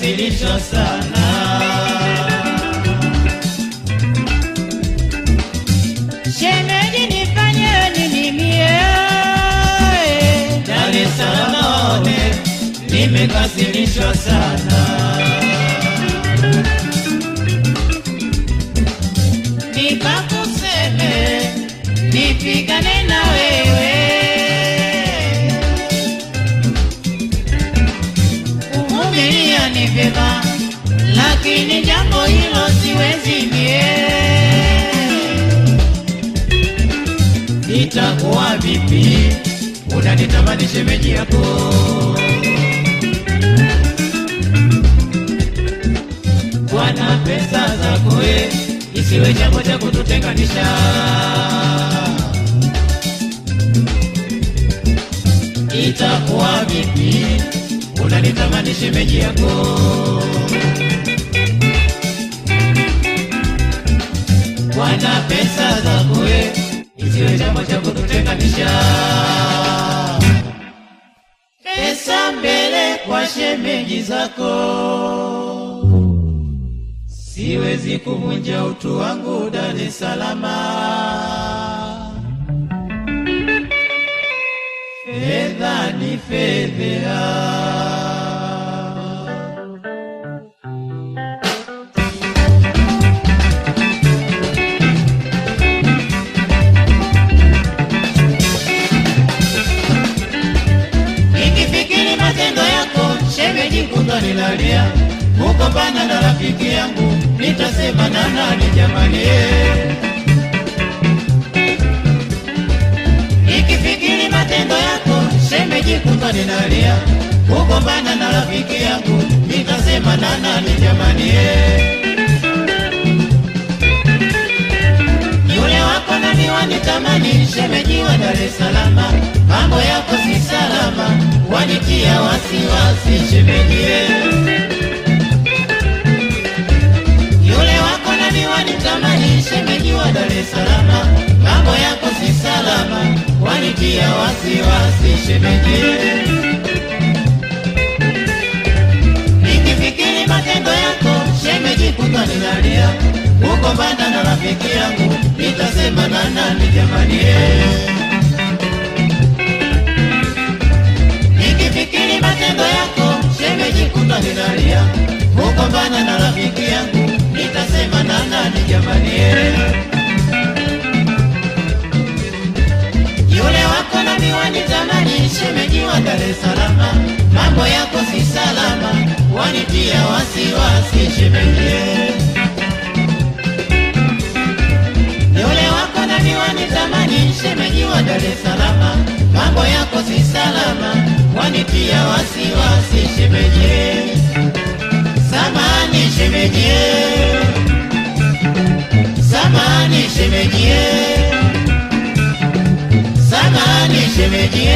nimekasirishwa sana. Shemeji nifanye nini mie? Dar es Salaam nimekasirishwa sana. Nikakuseme nipigane na ni vyema, lakini jambo hilo siwezi mie. Itakuwa vipi? Unanitamani shemeji yako Bwana, pesa zako we, isiwe jambo cha kututenganisha. Itakuwa vipi? Unanitamani shemeji yako wana pesa zako we, isiwe jambo cha kututenganisha. Pesa mbele kwa shemeji zako siwezi kuvunja utu wangu Dar es Salaam. Fedha ni fedha. Matendo yako shemeji, kutwa nilalia, Kugombana na rafiki yangu nitasema na nani jamani? nikifikiri matendo yako shemeji, kutwa Ninalia kugombana na rafiki yangu nitasema na nani jamani? yule wako nani nitamani, shemeji wa Dar es Salaam, wasiwasi shemeji. Yule wako nani wanitamani, shemeji wa Dar mambo yako si salama, wanitia wasiwasi shemeji. Nikifikiri matendo yako shemeji, kutwa ninalia, na rafiki yangu nitasema na nani jamani? nikifikiri kugombana na rafiki yangu nitasema na nani jamani? Yule wako na miwani tamani, shemeji wa Dar es Salaam, mambo yako si salama, wanitia wasiwasi shemeji. Shemeji wa mambo yako si salama, wanitia wasiwasi shemeji. Samani shemeji, samani shemeji samani shemeji